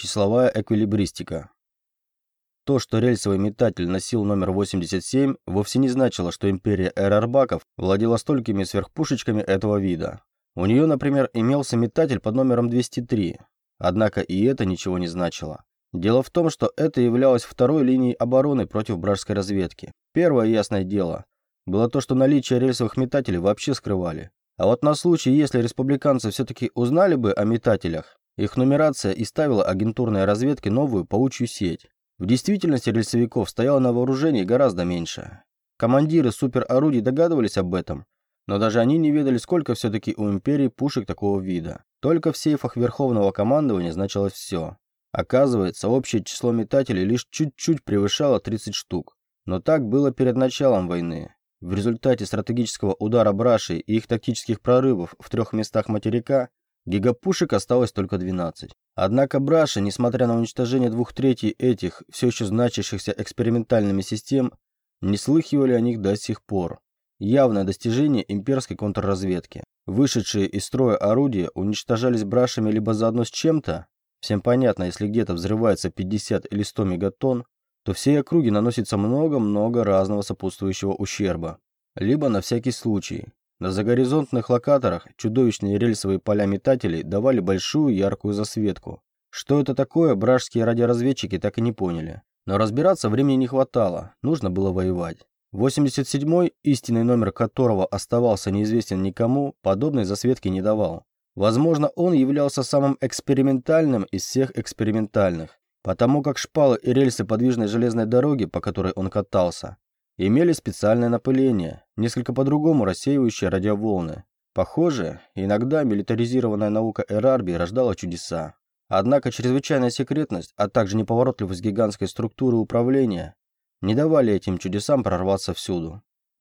Числовая эквилибристика. То, что рельсовый метатель носил номер 87, вовсе не значило, что империя эрарбаков владела столькими сверхпушечками этого вида. У нее, например, имелся метатель под номером 203. Однако и это ничего не значило. Дело в том, что это являлось второй линией обороны против вражеской разведки. Первое ясное дело было то, что наличие рельсовых метателей вообще скрывали. А вот на случай, если республиканцы все-таки узнали бы о метателях, их нумерация и ставила агентурной разведке новую паучью сеть. В действительности рельсовиков стояло на вооружении гораздо меньше. Командиры суперорудий догадывались об этом, но даже они не ведали, сколько все-таки у империи пушек такого вида. Только в сейфах Верховного командования значилось все. Оказывается, общее число метателей лишь чуть-чуть превышало 30 штук. Но так было перед началом войны. В результате стратегического удара Браши и их тактических прорывов в трех местах материка гигапушек осталось только 12. Однако Браша, несмотря на уничтожение двух третей этих, все еще значащихся экспериментальными систем, не слыхивали о них до сих пор. Явное достижение имперской контрразведки. Вышедшие из строя орудия уничтожались брашами либо заодно с чем-то, всем понятно, если где-то взрывается 50 или 100 мегатонн, то всей округе наносится много-много разного сопутствующего ущерба. Либо на всякий случай. На загоризонтных локаторах чудовищные рельсовые поля метателей давали большую яркую засветку. Что это такое, бражские радиоразведчики так и не поняли. Но разбираться времени не хватало, нужно было воевать. 87-й, истинный номер которого оставался неизвестен никому, подобной засветки не давал. Возможно, он являлся самым экспериментальным из всех экспериментальных, потому как шпалы и рельсы подвижной железной дороги, по которой он катался, имели специальное напыление, несколько по-другому рассеивающее радиоволны. Похоже, иногда милитаризированная наука Эрарби рождала чудеса. Однако чрезвычайная секретность, а также неповоротливость гигантской структуры управления не давали этим чудесам прорваться всюду.